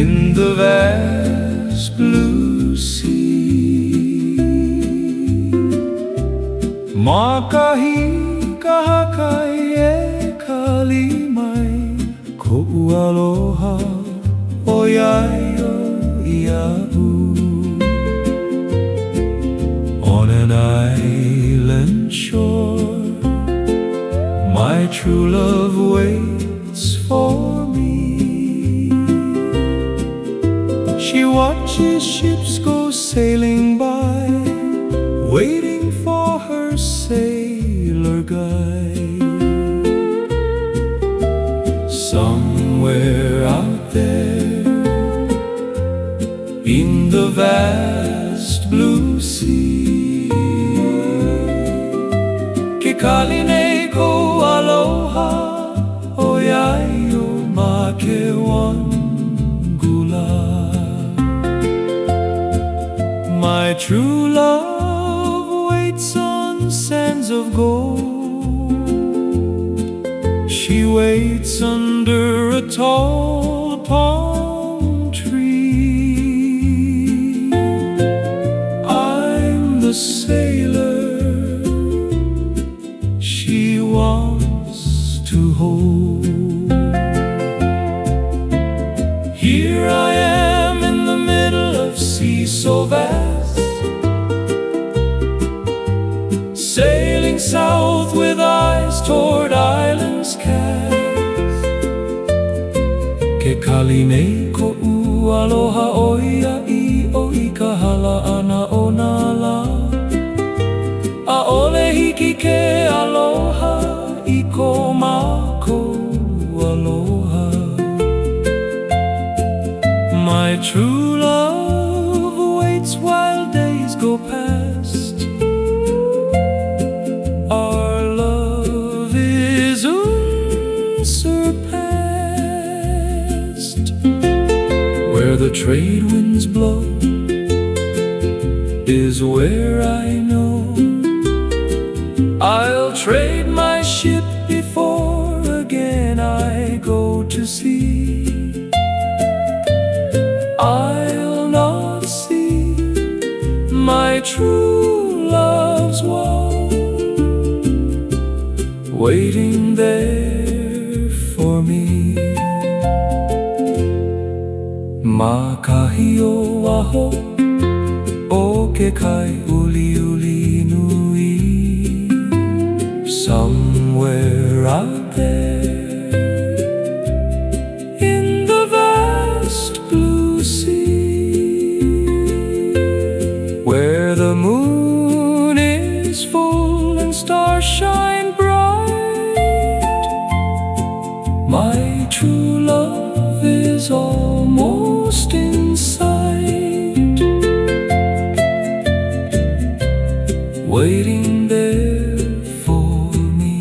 in the vast blue sea. Makahi kahakai e kalimai ko aloha o iaio iau. On an island shore, my true love waits for watches ships go sailing by, waiting for her sailor guide. Somewhere out there, in the vast blue sea, Kekaline ko aloha, oyaio ma true love waits on sands of gold. She waits under a tall palm tree. I'm the sailor she wants to hold. Here I am in the middle of sea so vast, sailing south with eyes toward islands cast. Ke kaline ko u aloha oia i o i ka hala ana o nā la. A ole hiki ke aloha i ko mako aloha. My true love the trade winds blow is where I know I'll trade my ship before again I go to sea. I'll not see my true love's wall waiting there O ke kai uli uli nui somewhere out there in the vast blue sea where the moon is full and stars shine bright my true there for me